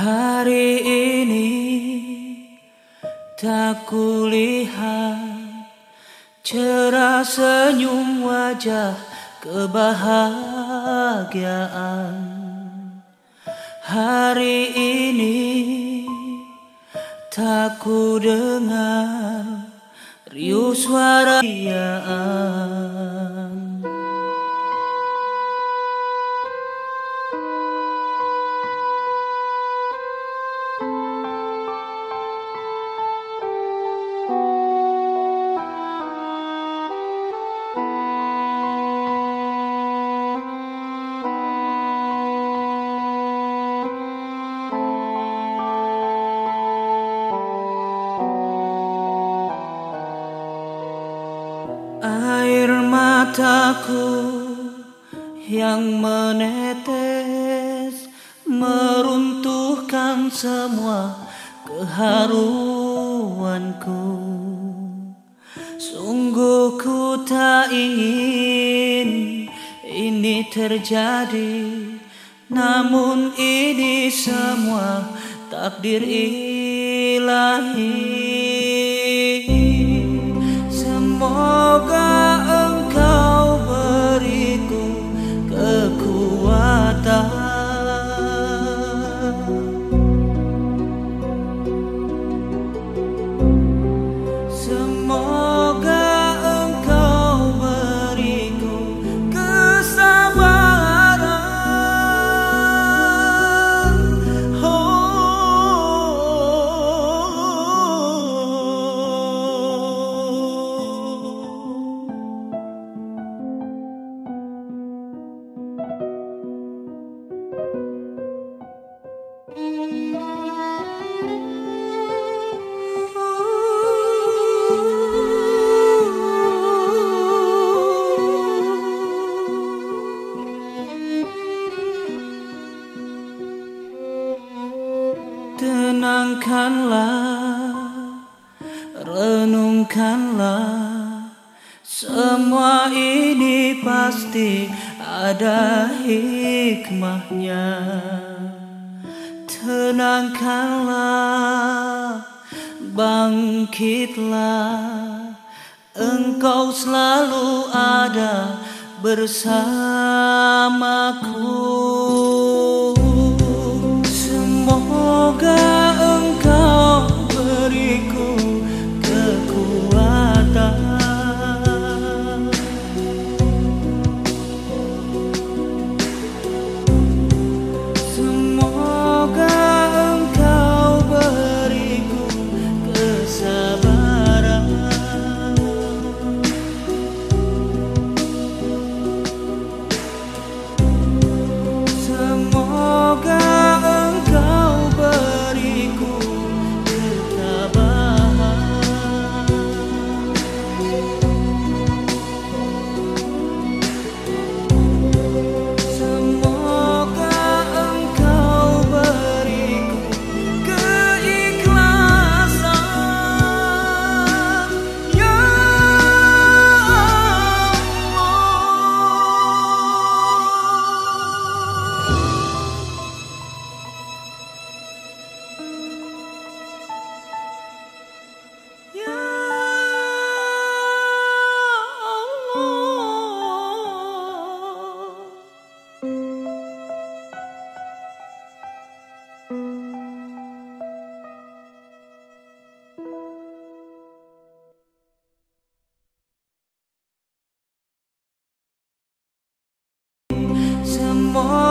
Hari ini tak kulihat cerah senyum wajah kebahagiaan. Hari ini tak ku dengar riuh suara. Mataku yang menetes meruntuhkan semua keharuanku. Sungguh ku tak ingin ini terjadi, namun ini semua takdir ilahi. Semoga Tenangkanlah, renungkanlah. Semua ini pasti ada hikmahnya. Tenangkanlah, bangkitlah. Engkau selalu ada bersamaku Semoga